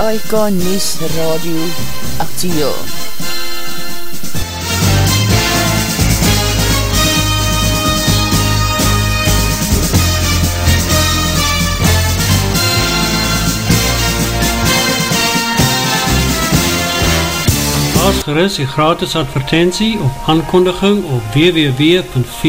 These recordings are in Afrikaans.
SAIK News Radio Actieel. As geris die gratis advertentie of aankondiging op www.v.co.za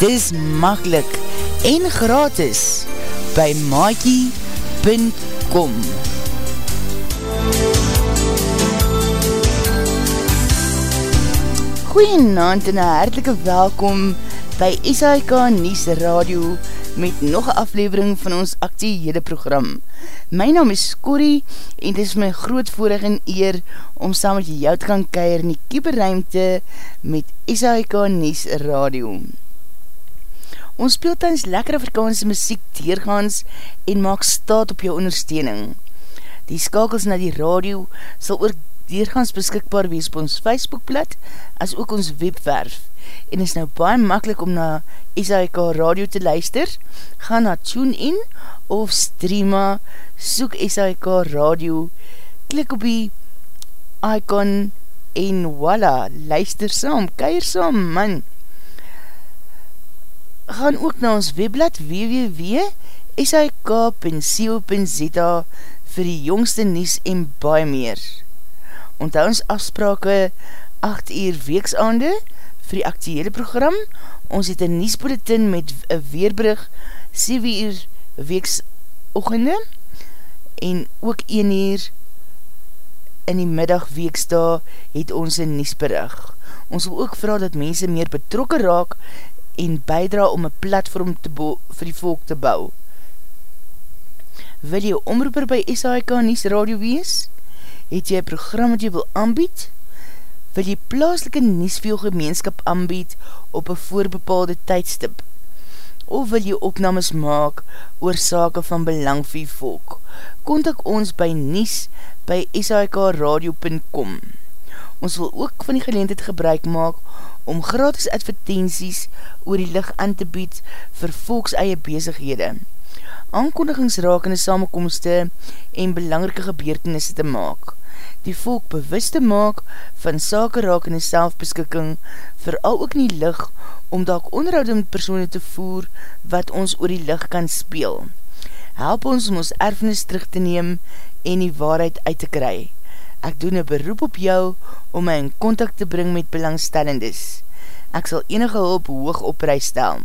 Dis makkelijk en gratis by maakie.com Goeienaand en een hartelike welkom by SAIK Nies Radio met nog een aflevering van ons actiehede program. My naam is Corrie en dit is my groot voorig en eer om saam met jou te kan keir in die kieperruimte met SAIK Nies Radio. Ons speel tans lekker Afrikaanse muziek deurgaans en maak staat op jou ondersteuning. Die skakels na die radio sal ook deurgaans beskikbaar wees op ons Facebookblad as ook ons webwerf. En is nou baie makkelijk om na SAIK radio te luister. Ga na TuneIn of Streama, soek SAIK radio, klik op die icon en voila, luister saam, keir saam, man gaan ook na ons webblad www.sik.co.za vir die jongste nies en baie meer. Onthou ons afsprake 8 uur weeksaande vir die actuele program. Ons het een niesbulletin met een weerbrug 7 uur weeksoogende en ook 1 uur in die middag weeksta het ons een niesberig. Ons wil ook vraag dat mense meer betrokken raak en bijdra om een platform te vir die volk te bou. Wil jy omroeper by SAIK Nies Radio wees? Het jy een program wat jy wil aanbied? Wil jy plaaslike Niesveel gemeenskap aanbied op een voorbepaalde tydstip? Of wil jy opnames maak oor sake van belang vir volk? Contact ons by Nies by sikradio.com Ons wil ook van die geleendheid gebruik maak om gratis advertenties oor die licht aan te bied vir volks eie bezighede. aankondigingsrakende samenkomste en belangrike gebeurtenisse te maak. Die volk bewus te maak van sake rakende selfbeskikking, vooral ook nie lig om daak onderhoud met persoon te voer wat ons oor die lig kan speel. Help ons om ons erfenis terug te neem en die waarheid uit te kry. Ek doen een beroep op jou om my in contact te bring met belangstellendes. Ek sal enige hulp hoog op prijs stel.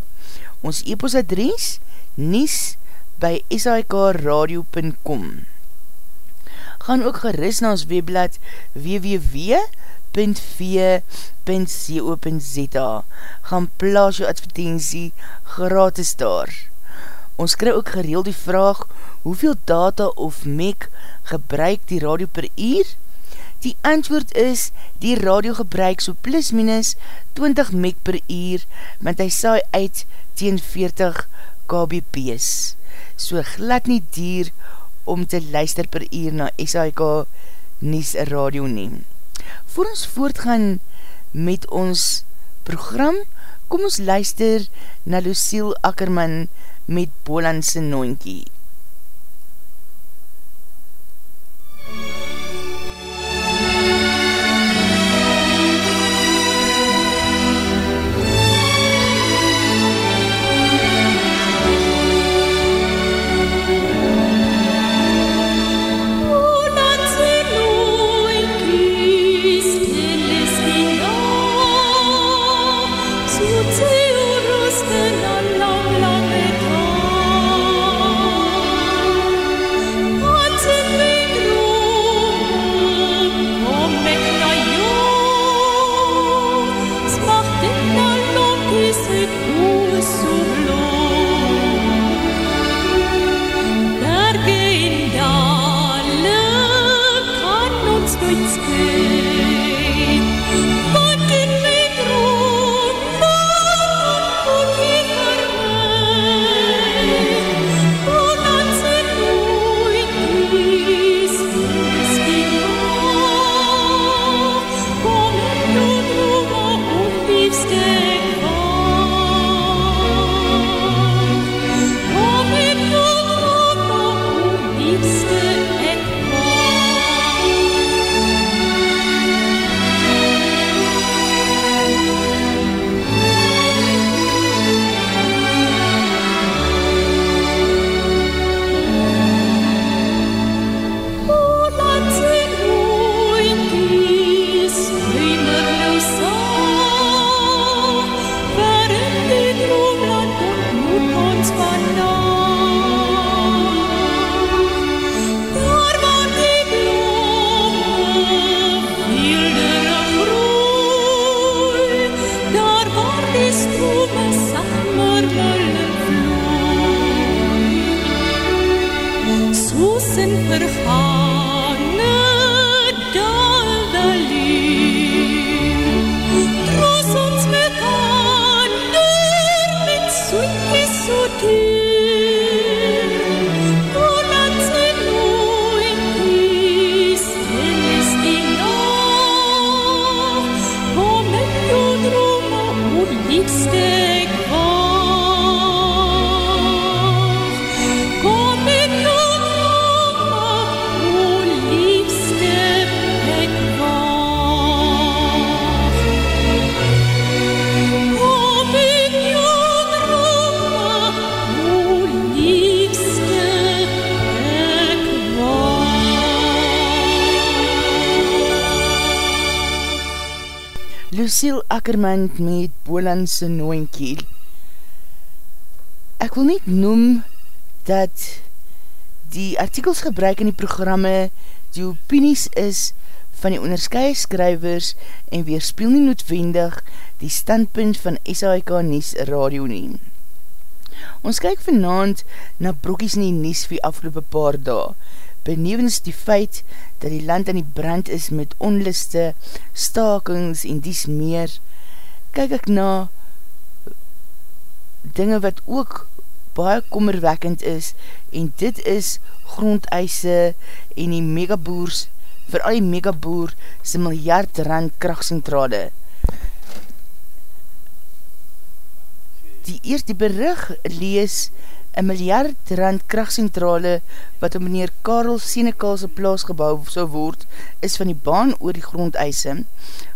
Ons e-post adres nies by sikradio.com Gaan ook geris na ons webblad www.v.co.za Gaan plaas jou advertentie gratis daar. Ons kry ook gereel die vraag hoeveel data of MEC gebruik die radio per uur? Die antwoord is, die radio gebruik so plus minus 20 meg per uur, want hy saai uit teen 40 kbps. So glad nie dier om te luister per uur na SIK Nies Radio neem. Voor ons voortgaan met ons program, kom ons luister na Lucille Ackerman met Bolandse Noinkie. Lucille Ackerman met Bolandse Nooinkiel. Ek wil net noem dat die artikels gebruik in die programme die opinies is van die onderskye skrywers en weerspeel nie noodwendig die standpunt van SAIK Nies Radio nie. Ons kyk vanavond na brokies in die Nies vir afgelopen paar dae benevens die feit dat die land aan die brand is met onliste, stakings en dies meer, kyk ek na dinge wat ook baie kommerwekkend is en dit is grondeise en die megaboers, vir al die megaboer sy miljard rand krachtcentrale. Die eerste berig lees Een miljard rand krachtcentrale wat op meneer Karel Senekalse plaas gebouw sal word, is van die baan oor die grondeise,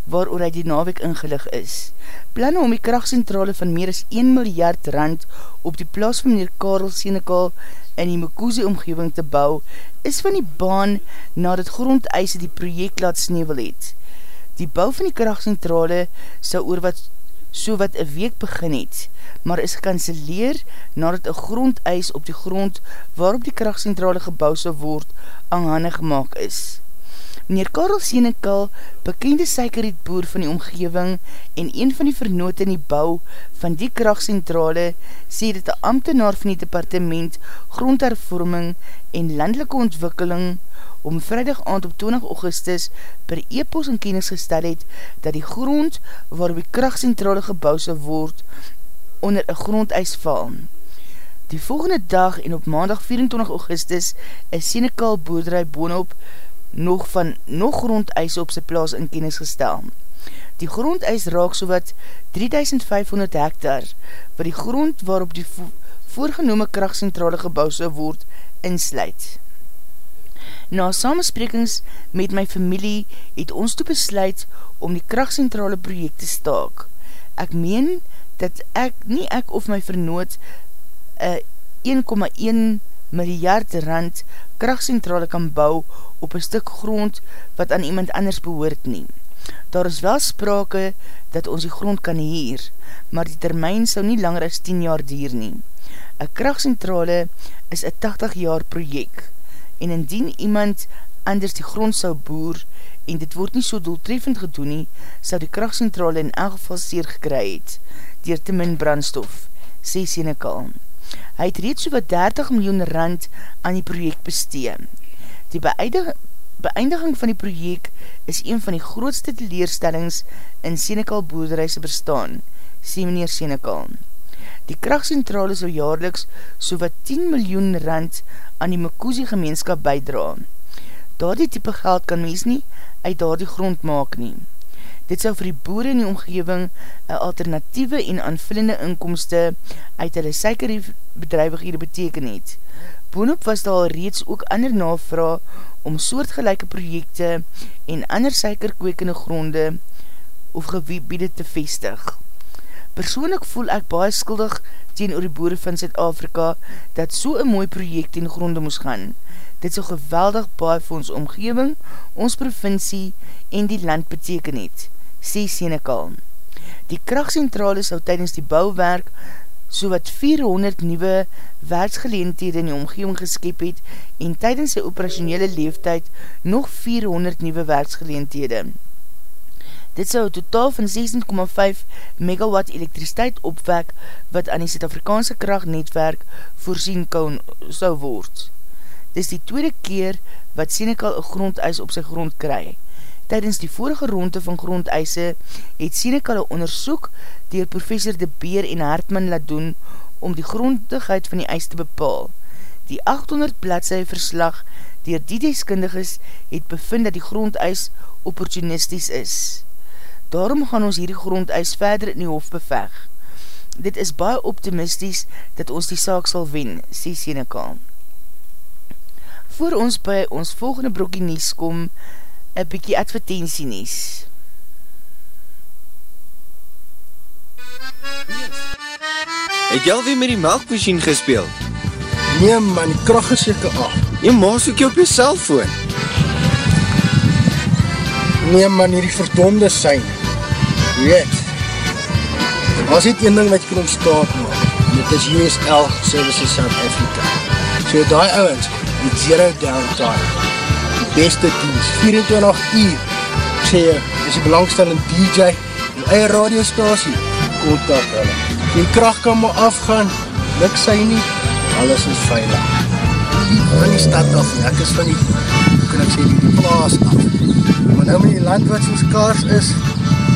waar oor hy die nawek ingelig is. Plannen om die krachtcentrale van meer as 1 miljard rand op die plaas van meneer Karel Senekal in die Mokuzi omgeving te bou, is van die baan nadat grondeise die project laat sneeuwel het. Die bou van die krachtcentrale sal oor wat so wat een week begin het, maar is gekanceleer nadat een grondeis op die grond waarop die krachtcentrale gebouw sal word aanhandig gemaakt is. Meneer Karel Senekal, bekende suikerrietboer van die omgeving en een van die vernoot in die bouw van die krachtcentrale, sê dat die ambtenaar van die departement grondhervorming en landelike ontwikkeling om vrijdag aand op 20 augustus per e-post in kennis gestel het dat die grond waarop die krachtcentrale gebouw sal word onder een grondeis val. Die volgende dag en op maandag 24 augustus is Senekal boerderij boonop nog van nog grondeis op sy plaas in kennis gestel. Die grondeis raak so wat 3500 hektar, wat die grond waarop die voorgenome krachtcentrale gebouw sal word insluit. Na samensprekings met my familie het ons toe besluit om die krachtcentrale project te staak. Ek meen dat ek, nie ek of my vernoot, 1,1 miljard rand krachtcentrale kan bou op een stuk grond wat aan iemand anders behoort nie. Daar is wel sprake dat ons die grond kan heer, maar die termijn sal nie langer as 10 jaar dier nie. Een krachtcentrale is een 80 jaar project en indien iemand anders die grond sou boer en dit word nie so doeltreffend gedoen nie, sou die krachtcentrale in aangeval seer gekry het, dier te min brandstof, sê Senekal. Hy het reeds so wat 30 miljoen rand aan die project bestee. Die beëindiging van die project is een van die grootste teleerstellings in Senekal boerderijse bestaan, sê meneer Senekal. Die krachtcentrale sal jaarliks so wat 10 miljoen rand aan die Makuzi gemeenskap bijdra. Daar die type geld kan mens nie uit daar die grond maak nie. Dit sal vir die boere in die omgeving een alternatieve en aanvullende inkomste uit hulle suikerbedrijvighede beteken het. Boonop was daar reeds ook ander navra om soortgelijke projekte en ander suikerkwekende gronde of gebiede te vestig. Persoonlik voel ek baie skuldig teen oor die boere van Zuid-Afrika dat so een mooi project in gronde moes gaan. Dit so geweldig baie vir ons omgeving, ons provincie en die land beteken het, sê Senekal. Die krachtcentrale sal tydens die bouwwerk so wat 400 nieuwe werksgeleendhede in die omgeving geskep het en tydens sy operationele leeftijd nog 400 nieuwe werksgeleendhede. Dit sou een totaal van 16,5 megawatt elektriciteit opwek wat aan die Zuid-Afrikaanse krachtnetwerk voorzien kan sou word. Dit is die tweede keer wat Senekal een grondeis op sy grond kry. Tijdens die vorige ronde van grondeise het Senekal een onderzoek dier professor De Beer en Hartman laat doen om die grondigheid van die eis te bepaal. Die 800 bladse verslag dier die deskundiges het bevind dat die grondeis opportunisties is. Daarom gaan ons hierdie grondeis verder in die hof beveg. Dit is baie optimisties dat ons die saak sal wen, sê Senekal. Voor ons by ons volgende brokkie nies kom, een bykie advertentie nies. Het jy alweer met die melkmachine gespeeld? Nee man, die kracht is jyke af. Jy maas ook jy op jy cellfoon. Nee man, hier die verdonde syne weet, as dit een ding wat jy kan ontstaat maak, dit is USL Services South Africa. So die ouwens, die zero downtime, beste dienst, 24 uur, ek sê jy, is die belangstellende DJ, die eie radiostasie, kontak hulle. Die kracht kan maar afgaan, luk sy nie, alles is veilig. Van die stad af, ek is van die, hoe kan ek sê, die plaas af. Maar nou met die land wat soos kaars is,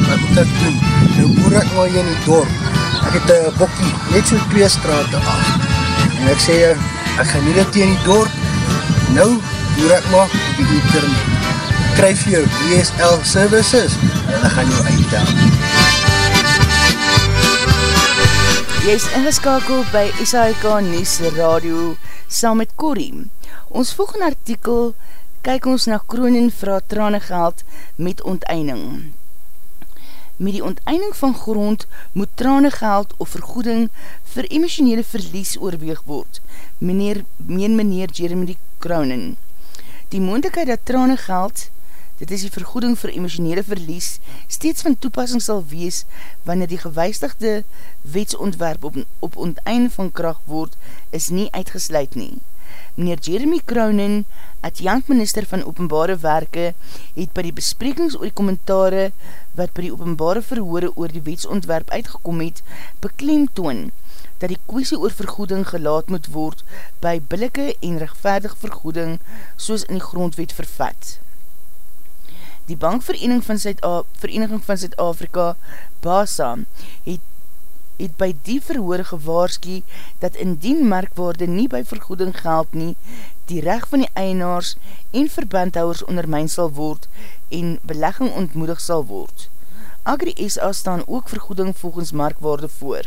wat moet ek doen? Nou boer ek maar hier in die dorp. Ek het een bokkie, net so twee straat af. En ek sê, ek gaan nie dit hier in die dorp. Nou boer ek maar op die internet. Kryf jou DSL services en ek gaan jou uitdaan. Jy is ingeskakel by SAIK Nies Radio saam met Corrie. Ons volgende artikel kyk ons na Kronen vraag tranegeld met onteinding. Met die onteinding van grond moet tranegeld of vergoeding vir emotionele verlies oorweeg word, meneer, meen meneer Jeremy Kronen. Die moontekheid dat tranegeld dit is die vergoeding vir emotionele verlies, steeds van toepassing sal wees wanneer die gewijstigde wetsontwerp op, op ontein van kracht word, is nie uitgesluit nie. Meneer Jeremy Cronin, adjankminister van openbare werke, het by die besprekings oor die kommentare wat by die openbare verhoore oor die wetsontwerp uitgekom het, beklemtoon dat die kwestie oor vergoeding gelaat moet word by billike en rechtvaardig vergoeding soos in die grondwet vervat. Die Bankvereniging van Zuid-Afrika, BASA, het, het by die verhoor gewaarski dat indien merkwaarde nie by vergoeding geld nie, die recht van die eienaars en verbandhouwers ondermijn sal word en belegging ontmoedig sal word. Agri SA staan ook vergoeding volgens markwaarde voor.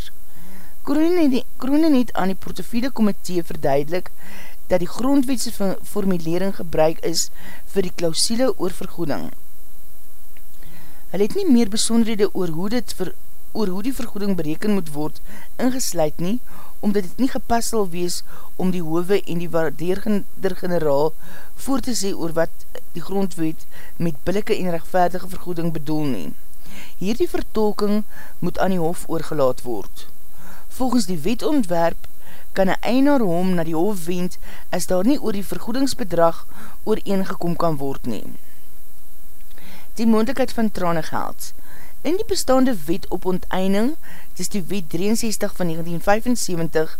Kroenen het aan die portofiele komitee verduidelik dat die grondwetse formulering gebruik is vir die klausiele oor vergoeding. Hy het nie meer besonderhede oor hoe, dit ver, oor hoe die vergoeding bereken moet word ingesluid nie, omdat het nie gepas sal wees om die hove en die waardeerder generaal voor te sê oor wat die grondwet met billike en rechtvaardige vergoeding bedoel nie. Hierdie vertolking moet aan die hof oorgelaat word. Volgens die wetontwerp kan een einaar hom na die hof wend as daar nie oor die vergoedingsbedrag ooreengekom kan word neem die moendlikheid van trane geld. In die bestaande wet op onteinding, dis die wet 63 van 1975,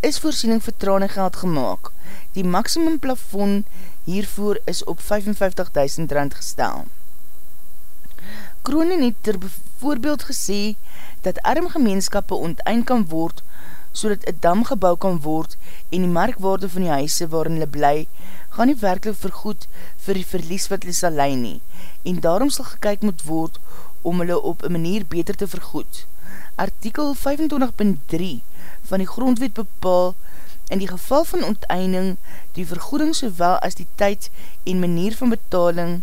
is voorsiening vir trane geld gemaakt. Die maximum plafon hiervoor is op 55.000 rand gestel. Kronen het ter voorbeeld gesê dat arm gemeenskappe onteind kan word so dat een dam gebouw kan word en die markwaarde van die huise waarin hulle bly, gaan nie werkelijk vergoed vir die verlies wat hulle sal leid nie en daarom sal gekyk moet word om hulle op een manier beter te vergoed. Artikel 25.3 van die grondwet bepaal in die geval van onteinding die vergoeding sowel as die tyd en manier van betaling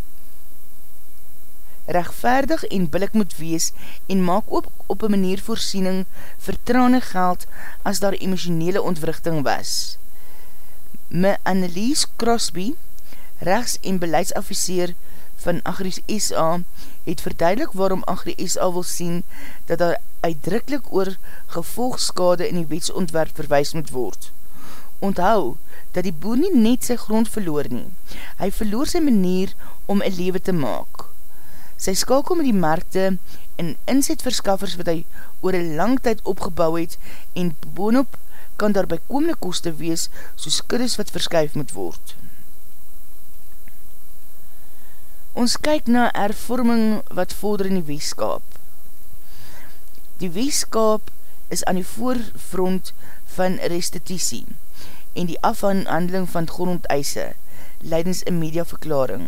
rechtvaardig en billik moet wees en maak ook op een manier voorsiening vir trane geld as daar emotionele ontwrichting was. Me Annelies Crosby, rechts- en beleidsaffiseer van Agris SA het verduidelik waarom Agris SA wil sien dat daar uitdrukkelijk oor gevolgskade in die wetsontwerp verwijs moet word. Onthou dat die boer nie net sy grond verloor nie. Hy verloor sy manier om een lewe te maak. Sy skakel met die markte en inzetverskaffers wat hy oor een lang tyd opgebouw het en boonop kan daar by komende koste wees soos kuddes wat verskuif moet word. Ons kyk na ervorming wat vorder in die weeskaap. Die weeskaap is aan die voorfront van restitutie en die afhandeling van grondeise, leidens in mediaverklaring.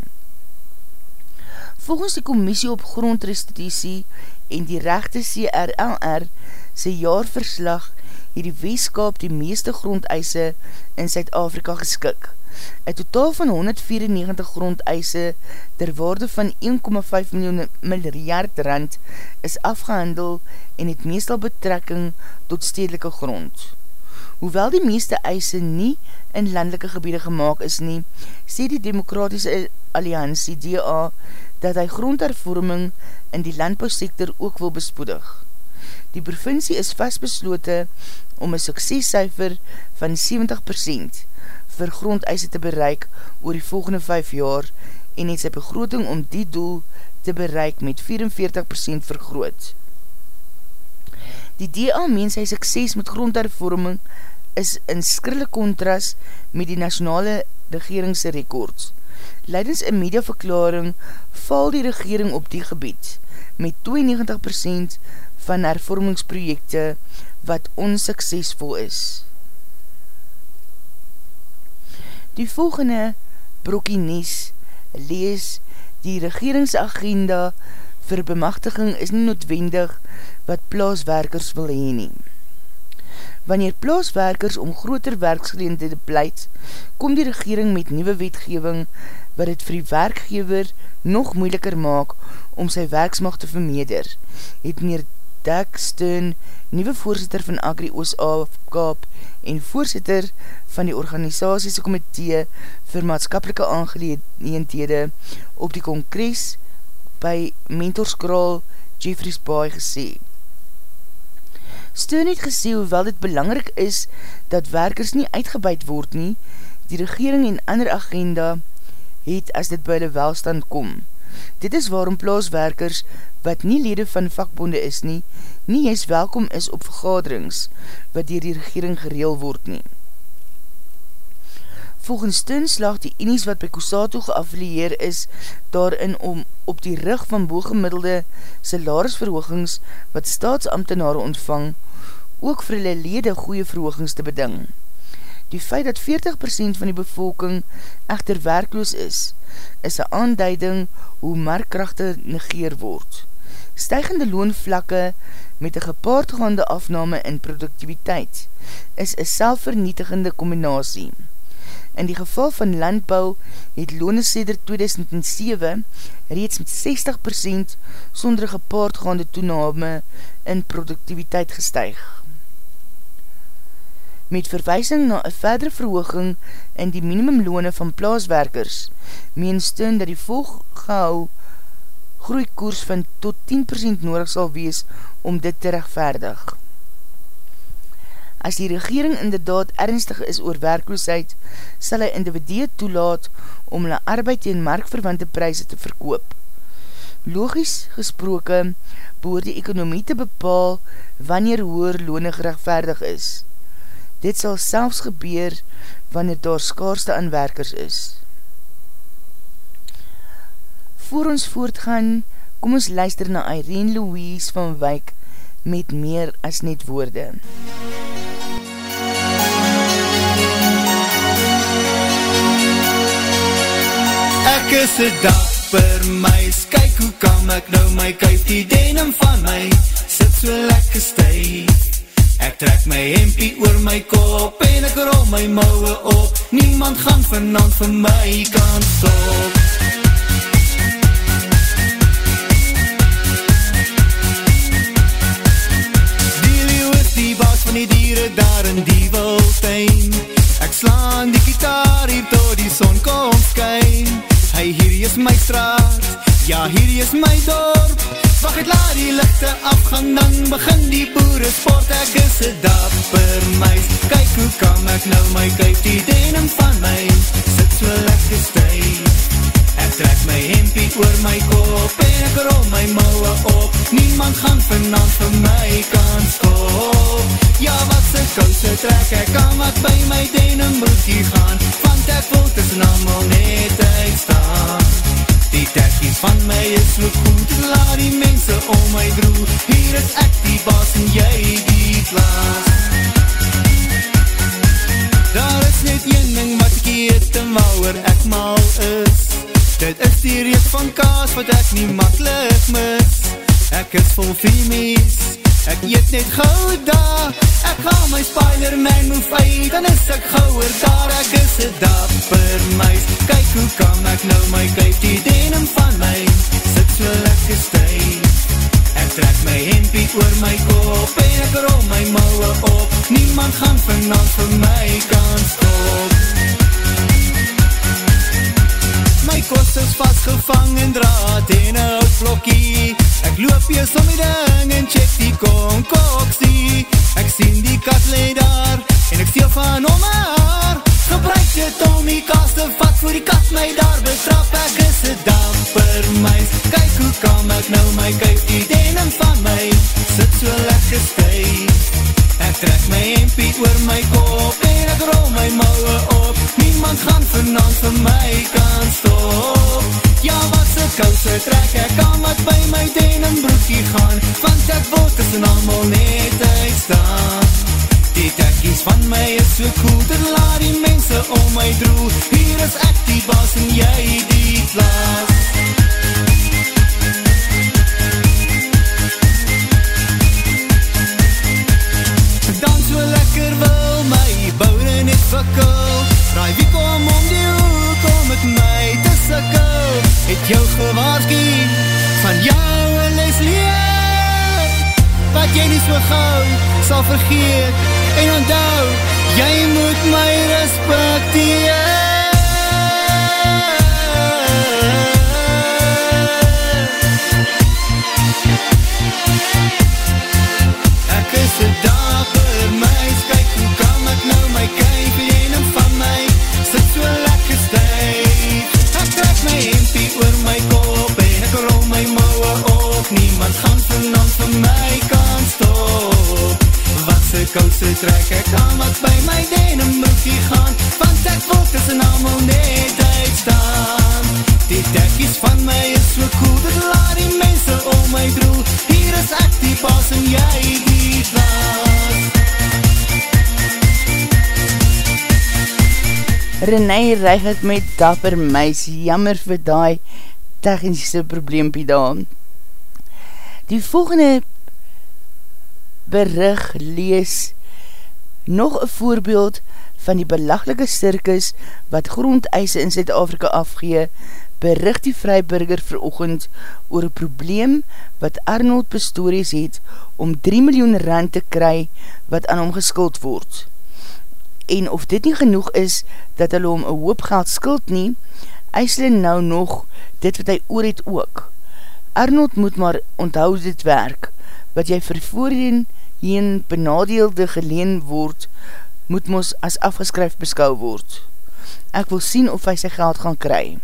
Volgens die Commissie op Grondrestitutie en die rechte CRLR sy jaarverslag het die weeskaap die meeste grondeise in Zuid-Afrika geskik. Een totaal van 194 grondeise ter waarde van 1,5 miljoen miljard rand is afgehandel en het meestal betrekking tot stedelike grond. Hoewel die meeste eise nie in landelike gebiede gemaakt is nie, sê die Demokratische Alliantie DA dat hy grondhervorming in die landbouwsektor ook wil bespoedig. Die provincie is vastbeslote om een suksescijfer van 70% vir grondeise te bereik oor die volgende 5 jaar en het sy begroting om die doel te bereik met 44% vergroot. Die DA meen sy sukses met grondhervorming is in skrille kontras met die nationale regeringse rekords. Leidens in mediaverklaring val die regering op die gebied met 92% van hervormingsprojekte wat onsuksesvol is. Die volgende brokkie nies lees die regeringsagenda vir bemachtiging is nie noodwendig wat plaaswerkers wil heen nie. Wanneer plaaswerkers om groter werksgeleende pleit, kom die regering met nieuwe wetgeving wat het vir die werkgever nog moeiliker maak om sy werksmacht te vermeder, het meneer Dak Steun, nieuwe voorzitter van Agri Oos-Kaap en voorzitter van die organisatiese komitee vir maatskapelike aangeleendhede op die kongres by Mentorskraal Jeffries Bay gesê. Steun het gesê hoewel dit belangrik is dat werkers nie uitgebuid word nie, die regering en ander agenda het as dit by die welstand kom. Dit is waarom plaaswerkers wat nie lede van vakbonde is nie, nie juist welkom is op vergaderings wat dier die regering gereel word nie. Volgens Tun slag die enies wat by Kosato geaffilieer is daarin om op die rug van booggemiddelde salarisverhoogings wat staatsambtenare ontvang, ook vir hulle lede goeie verhoogings te beding. Die feit dat 40% van die bevolking echter werkloos is, is een aanduiding hoe markkrachte negeer word. Stijgende loonvlakke met een gepaardgaande afname in productiviteit is een selfvernietigende combinatie. In die geval van landbouw het loone sêder 2007 reeds met 60% sonder gepaardgaande toename in productiviteit gestuig. Met verwijsing na een verdere verhooging in die minimumloone van plaaswerkers, meen steun dat die volgehou groeikoers van tot 10% nodig sal wees om dit te rechtvaardig. As die regering inderdaad ernstig is oor werkloosheid, sal hy individue toelaat om hulle arbeid en markverwante prijse te verkoop. Logisch gesproke, behoor die ekonomie te bepaal wanneer hoer loone gerechtvaardig is. Dit sal selfs gebeur wanneer daar skaarste aan werkers is. Voor ons voortgaan, kom ons luister na Irene Louise van Wyk met meer as net woorde. Ek is een dapper meis, kyk hoe kam ek nou my kuif, die denim van my, sit so lekker stuif. Ek trek my hempie oor my kop en ek rol my mouwe op, niemand gaan vanand vir my kan stop. van die dieren daar in die woestijn Ek slaan die gitaar hier tot die son kom skyn. Hey, hier is my straat, ja hier is my dorp. Wacht het laat die lichte afgang, dan begin die boere sport. Ek is een dapper meis, kyk hoe kam ek nou my Kyk die denim van my, sit so lekker stijf Ek trek my hempie oor my kop en ek rol my mouwe op. Niemand gaan vanavond vir my kan skop Ja wat se kouse trek ek? Kan wat by my denim broekie gaan? Want ek wil tussen allemaal net uitstaan Die tekkies van my is so goed Laat die mense om my droe. Hier is ek die baas en jy die plaas. Daar is net een ding wat ek eet en wouwer ek mal is. Dit is die reek van kaas wat ek nie makkelijk mis. Ek is vol viemies, ek eet net gauw daar. Ek ga my Spider-Man move uit, dan is ek gauwer daar. Ek is een dapper muis, kyk hoe kan ek nou my kyk Die denim van my, sit so lekker stuif Ek trek my hempie oor my kop en ek rol my mouwe op. Niemand gaan vanaf vir my kan stop My kost is vastgevang in draad en een houtblokkie Ek loop hier som die ding en check die konkoksie. Ek sien die kat leid daar en ek steel van om haar Gebruik om die kast te vat voor die kat my daar betrap Ek is een damper meis, kyk hoe kam ek nou my kyk Die denim van my sit so lekker stuif Ek trek my hempie oor my kop en ek rol my mouwe op Niemand gaan vanavond vir my kan stop Ja wat se kouse trek ek kan wat by my denim broekie gaan Want ek wil tussen allemaal net uitstaan Die tekkies van my is so cool, dit laat die mense om my droel. Hier is ek die baas en jy die klas. Dan so lekker wil my boude net verkul. Raai wie kom om die hoek om met my te sikkel. Het jou gewaarski van jou een les leer. Wat jy nie so gauw sal vergeet en onthou jy moet my respecteer kouse trek ek aan, wat by my denim broekie gaan, want ek wil tussen allemaal net uitstaan. Die dekkies van my is so cool, dit laat die mense om my droel, hier is ek die pas en jy die klas. René reig het met dapper meis, jammer vir die technische probleempie daar. Die volgende berig lees nog een voorbeeld van die belaglike circus wat grondeise in Zuid-Afrika afgee, bericht die Vryburger verochend oor een probleem wat Arnold Pistorius het om 3 miljoen rand te kry wat aan hom geskuld word. En of dit nie genoeg is dat hulle hom een hoop geld skuld nie, eis hulle nou nog dit wat hy oor het ook. Arnold moet maar onthou dit werk, wat jy vir voorheen heen benadeelde geleen word, moet mos as afgeskryf beskou word. Ek wil sien of hy sy geld gaan kry.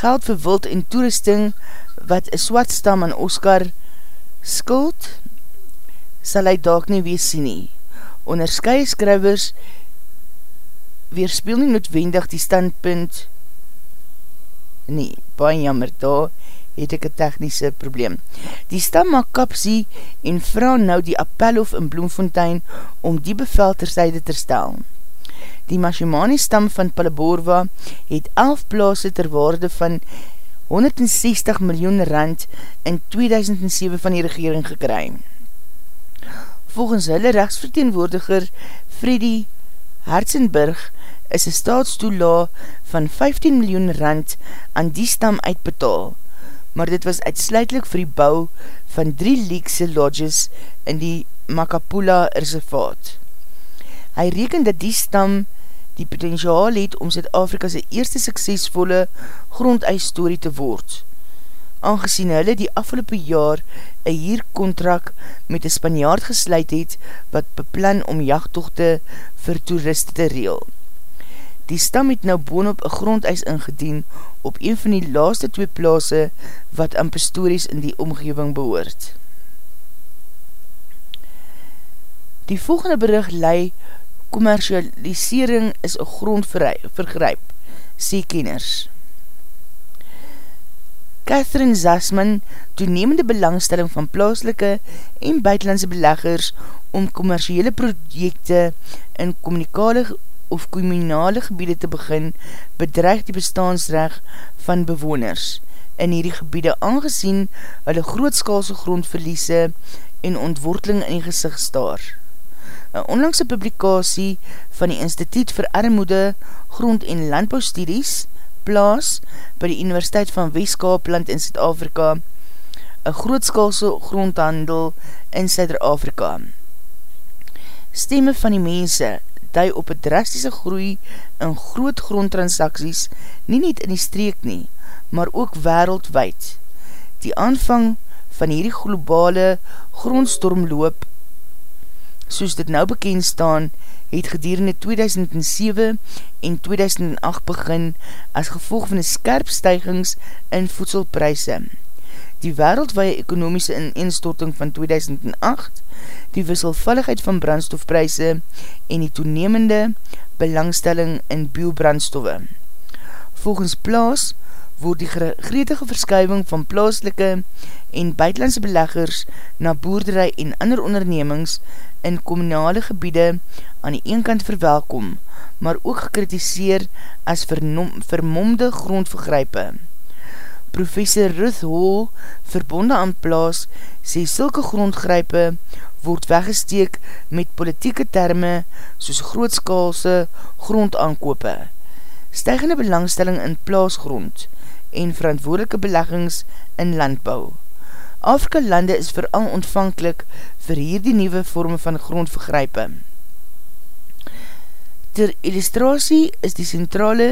Geld vir wild en toerusting wat een swat stam aan Oscar skuld, sal hy daak nie wees sien nie. Onderskye skrywers weerspeel nie noodwendig die standpunt nie, baie jammer, daar het ek een technische probleem. Die stam maak kapsie en vraag nou die appelhof in Bloemfontein om die bevel terzijde te stel. Die Mashimani stam van Palaborwa het 11 plaas ter waarde van 160 miljoen rand in 2007 van die regering gekry. Volgens hulle rechtsverteenwoordiger Freddy Herzenberg is een staatstoela van 15 miljoen rand aan die stam uitbetaal, maar dit was uitsluitlik vir die bou van drie leekse lodges in die Makapula reservaat. Hy reken dat die stam die potentiaal het om Zuid-Afrika's eerste suksesvolle grondeisstorie te word, aangezien hulle die afgelopen jaar een hierkontrak met een Spanjaard gesluit het wat beplan om jachttochte vir toeriste te reel. Die stam het nou boonop een grondeis ingedien op een van die laaste twee plaase wat aan pastories in die omgeving behoort. Die volgende bericht lei commercialisering is een grondvergryp, sê kenners. Catherine Zasman, toenemende belangstelling van plaaslike en buitenlandse beleggers om commerciele projekte in communikale of communale gebiede te begin, bedreig die bestaansrecht van bewoners in hierdie gebiede aangezien hulle grootskaalse grondverliese en ontworteling in die gezicht staar. Een onlangse publikasie van die Instituut vir Armoede, Grond- en Landbouwstudies plaas by die Universiteit van Westkaapland in Zuid-Afrika een grootskaalse grondhandel in Zuid-Afrika. Stemme van die mense dui op een drastische groei in groot grondtransacties nie net in die streek nie, maar ook wereldwijd. Die aanvang van hierdie globale grondstormloop soos dit nou bekend staan, het gedurende 2007 en 2008 begin as gevolg van die skerp stijgings in voedselpryse. Die wereldwaie ekonomiese ineenstorting van 2008, die wisselvalligheid van brandstofpryse en die toenemende belangstelling in biobrandstoffe. Volgens plaas word die gretige verskuiving van plaaslike en buitenlandse beleggers na boerderij en ander ondernemings in kommunale gebiede aan die een kant verwelkom, maar ook gekritiseer as vermomde grondvergrype. Professor Ruth Hall, verbonde aan plaas, sê sulke grondgrype word weggesteek met politieke terme soos grootskaalse grondaankope. Stijgende belangstelling in plaasgrond en verantwoordelike beleggings in landbouw. Afrika lande is vooral ontvankelijk vir hierdie nieuwe vorme van grondvergrype. Ter illustratie is die centrale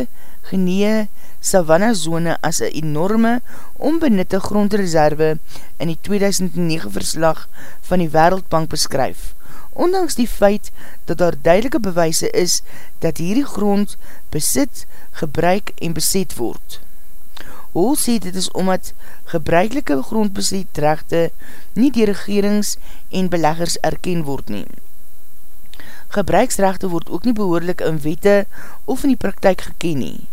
genee savanna zone as een enorme onbenutte grondreserve in die 2009 verslag van die Wereldbank beskryf. Ondanks die feit dat daar duidelike bewijse is dat hierdie grond besit, gebruik en beset word. Hol sê dit is omdat gebruikelike grondbesetrechte nie die regerings en beleggers erken word neem gebruiksrechte word ook nie behoorlik in wette of in die praktijk geken nie.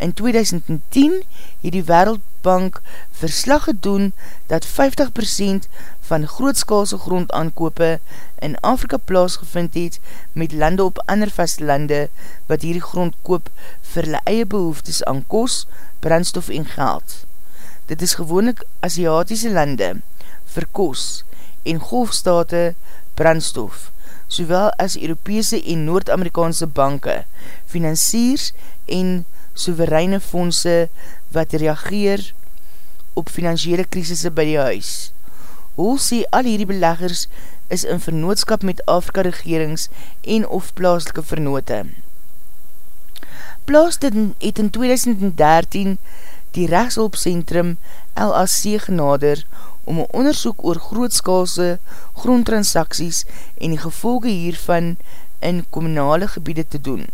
In 2010 het die Wereldbank verslag gedoen dat 50% van grootskaalse grondaankope in Afrika plaasgevind het met lande op ander vastlande wat hierdie grond koop vir hulle eie behoeftes aan kos, brandstof en geld. Dit is gewoonlik Aziatiese lande vir kos en golfstate brandstof, sowel as Europese en Noord-Amerikaanse banke, financiers en soevereine fondse wat reageer op financiële krisisse by die huis. Hol sê al hierdie beleggers is in vernootskap met Afrika regerings en of plaaslike vernote. Plaas dit het in 2013 die rechtshulpcentrum LAC genader om een onderzoek oor grootskaalse grondtransacties en die gevolge hiervan in kommunale gebiede te doen.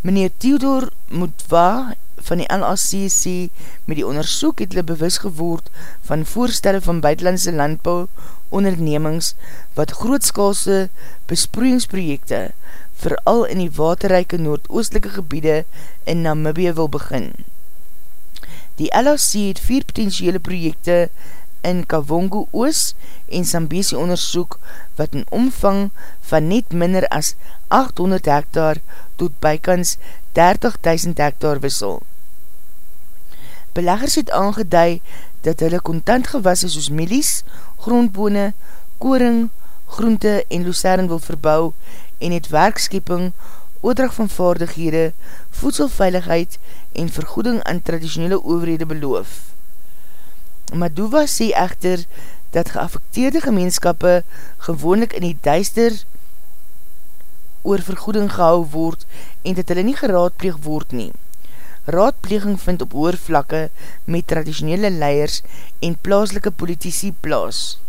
Meneer Theodor Moutwa van die LACC met die onderzoek het hulle bewus geword van voorstelle van buitenlandse landbouw ondernemings wat grootskaalse besproeingsprojekte vooral in die waterrijke noordoostelike gebiede in Namibie wil begin. Die LHC het vier potentiële projekte in Kawongo Oos en Sambesi onderzoek wat in omvang van net minder as 800 hektar tot bykans 30.000 hektar wissel. Beleggers het aangeduid dat hulle kontant gewasse soos milies, grondbone, koring, groente en lucerne wil verbou en het werkskeping, oordrag van vaardighede, voedselveiligheid en vergoeding aan traditionele overhede beloof. Maduwa sê echter dat geaffekteerde gemeenskappe gewoonlik in die duister oor vergoeding gehou word en dat hulle nie geraadpleeg word nie. Raadpleeging vind op oorvlakke met traditionele leiers en plaaslike politici plaas.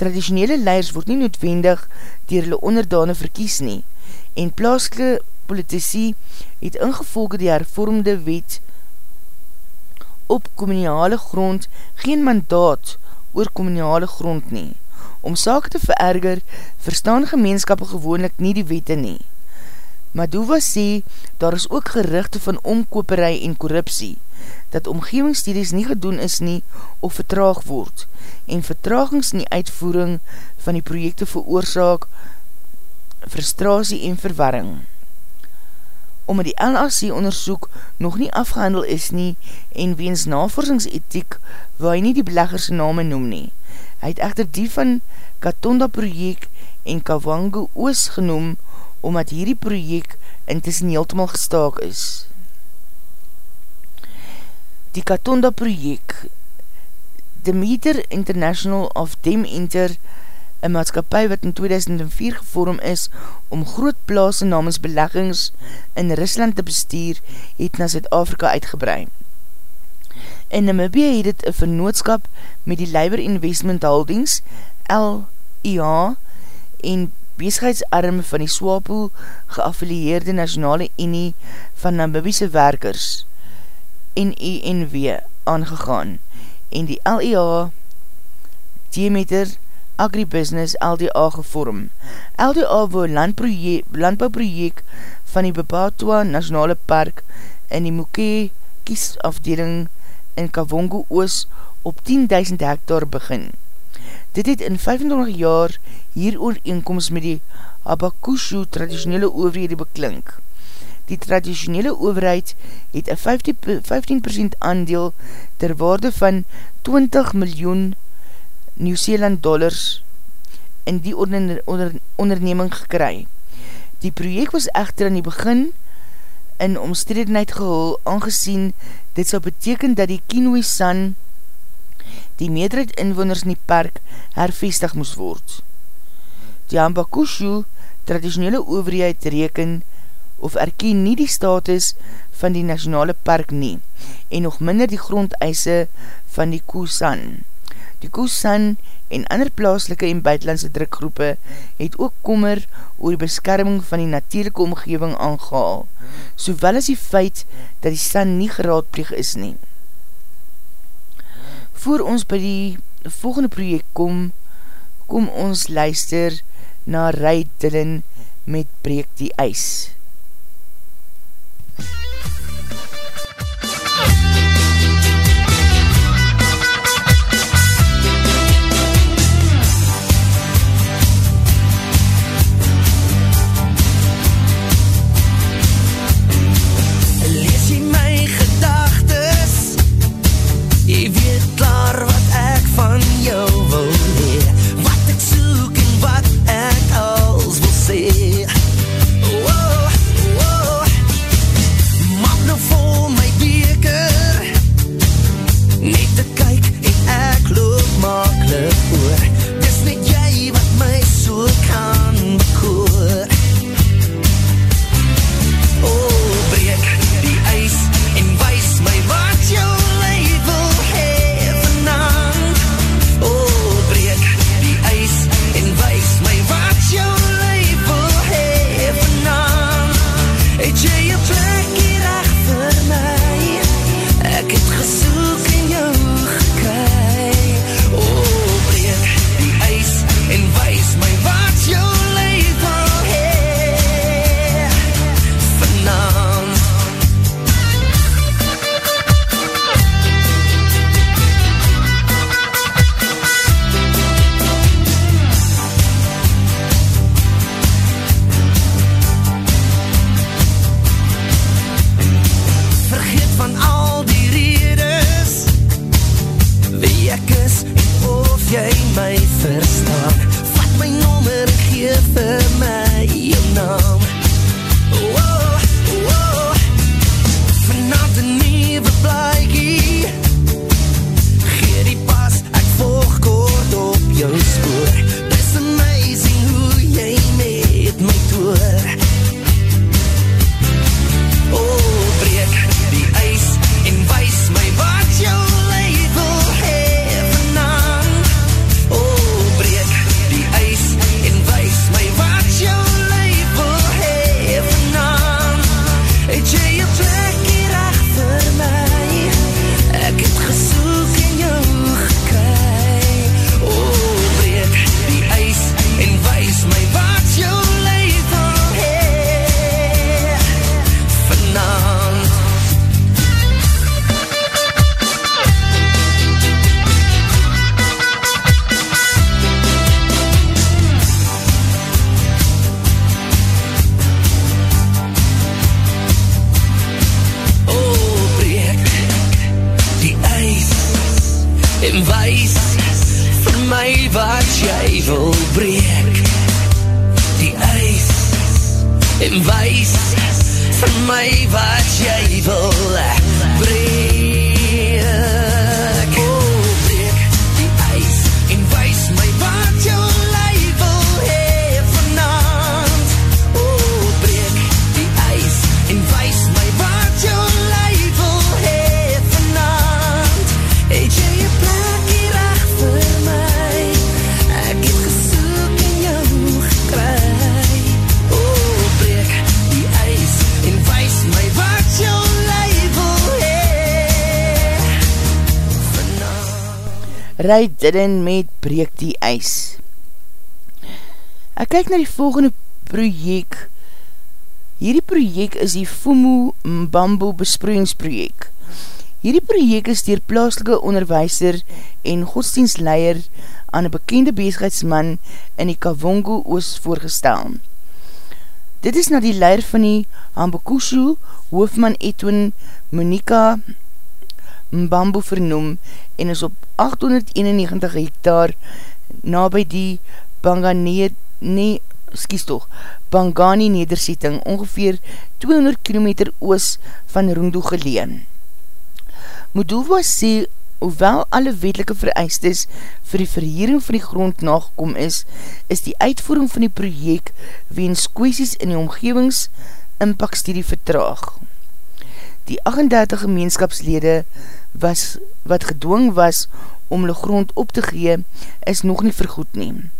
Traditionele leiers word nie noodwendig dier hulle onderdane verkies nie en plaaslike politici het ingevolge die hervormde wet op communale grond geen mandaat oor communale grond nie. Om saak te vererger, verstaan gemeenskappe gewoonlik nie die wette nie. Maduwa sê, daar is ook gerichte van omkoperij en korruptie, dat omgevingsstudies nie gedoen is nie of vertraag word, en vertragings in die uitvoering van die projekte veroorzaak, frustratie en verwarring omdat die LAC onderzoek nog nie afgehandel is nie en weens navorsingsethiek waar hy nie die beleggerse name noem nie. Hy het echter die van Katonda projek en Kawango Oos genoem omdat hierdie projek intussen heeltemal gestaak is. Die Katonda projek Demeter International of Dem Inter een maatskapie wat in 2004 gevorm is om groot plaas namens beleggings in Rusland te bestuur, het na Zuid-Afrika uitgebrei. In Namibie het het een vernootskap met die Labour Investment Holdings, LIA, en bezigheidsarm van die SWAPO geaffilieerde Nationale Unie van Namibiese Werkers, NENW, aangegaan, en die LIA, Demeter, Agribusiness LDA gevorm. LDA wou landbouwprojek van die Bepatua Nationale Park in die Moke kiesafdeling in Kavongo Oos op 10.000 hektar begin. Dit het in 25 jaar hier ooreenkomst met die Abakushu traditionele overhede beklink. Die traditionele overheid het een 15% aandeel ter waarde van 20 miljoen Nieuw-Zeeland dollars in die onder, onder, onderneming gekry. Die project was echter in die begin in omstredenheid gehul, aangezien dit sal beteken dat die Kinoe-san die meerderheid inwoners in die park hervestig moes word. Die Ambakushu, traditionele overheid, reken of erken nie die status van die nationale park nie en nog minder die grondeise van die Kusan. Die Kusan en ander plaaslike en buitenlandse drukgroepe het ook kommer oor die beskerming van die natuurlijke omgeving aangehaal, sowel as die feit dat die san nie geraadpleeg is nie. Voor ons by die volgende project kom, kom ons luister na Rai Dillon met Breek die IJs. Rai Didden met Breek die IJs. Ek kyk na die volgende projek. Hierdie projek is die Fumu Mbambo besproeingsprojek. Hierdie projek is dier plaaslike onderwijser en godsdienstleier aan een bekende bezigheidsman in die Kavongo oos voorgestel. Dit is na die leier van die Hambakushu, hoofman Edwin Monika Mbambo vernoem en is op 891 hektaar na by die Banganee skies toch, Bangani nederzetting, ongeveer 200 km oos van Rundu geleen. Moldova sê, hoewel alle wetelike vereistes vir die verheering van die grond nagekom is, is die uitvoering van die projek weens kwesties in die omgevings impactstudie vertraag. Die 38 gemeenskapslede was, wat gedwong was om hulle grond op te gee, is nog nie vergoed neem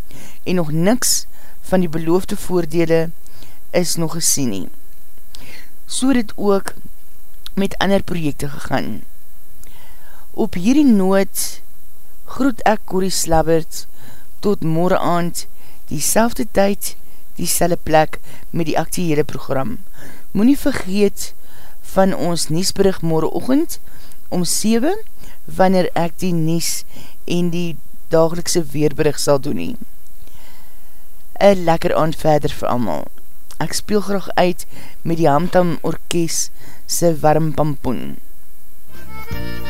en nog niks van die beloofde voordele is nog gesien nie. So dit ook met ander projekte gegaan. Op hierdie noot groet ek Corrie Slabbert tot morgen aand die selfde tyd, die selle plek met die actiehede program. Moe nie vergeet van ons Niesbrug morgen ochend om 7 wanneer ek die Nies en die dagelikse weerbrug sal doen nie een lekker aand verder vir allemaal. Ek speel graag uit met die Hamtam Orkest se warm pampoen. Het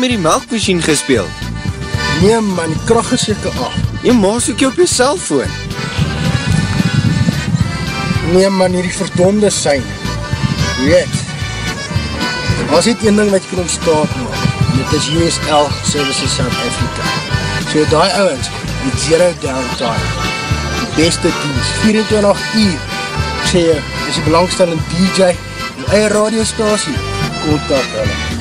met die melkmachine gespeeld? Nee man, die kracht is jyke af. Jy maas ook jy op jy cellfoon. Nee man, hierdie verdonde sein. Weet, as dit een ding wat jy kan ontstaat maak, dit is USL Services South Africa. So die ouwens, die zero downtime, die beste dienst, 24 uur, ek sê jy, is die belangstellende DJ, die eie radiostasie, kontak hulle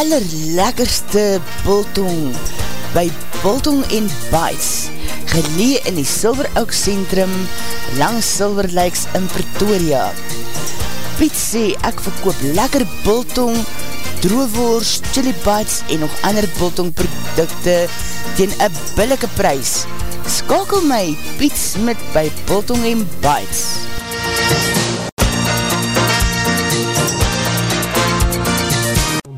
allerlekkerste biltong by Biltong en Bites, gelee in die Silver Oak Centrum, langs Silver Lakes in Pretoria. Piet sê ek verkoop lekker biltong, droewoers, chili bites en nog ander biltong producte teen een billike prijs. Skakel my Piet Smit by Biltong en Bites.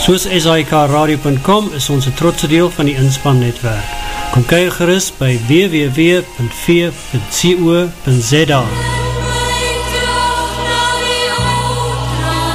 Soos SIKRadio.com is ons een trotse deel van die inspannetwerk. Kom kyk gerust by www.v.co.za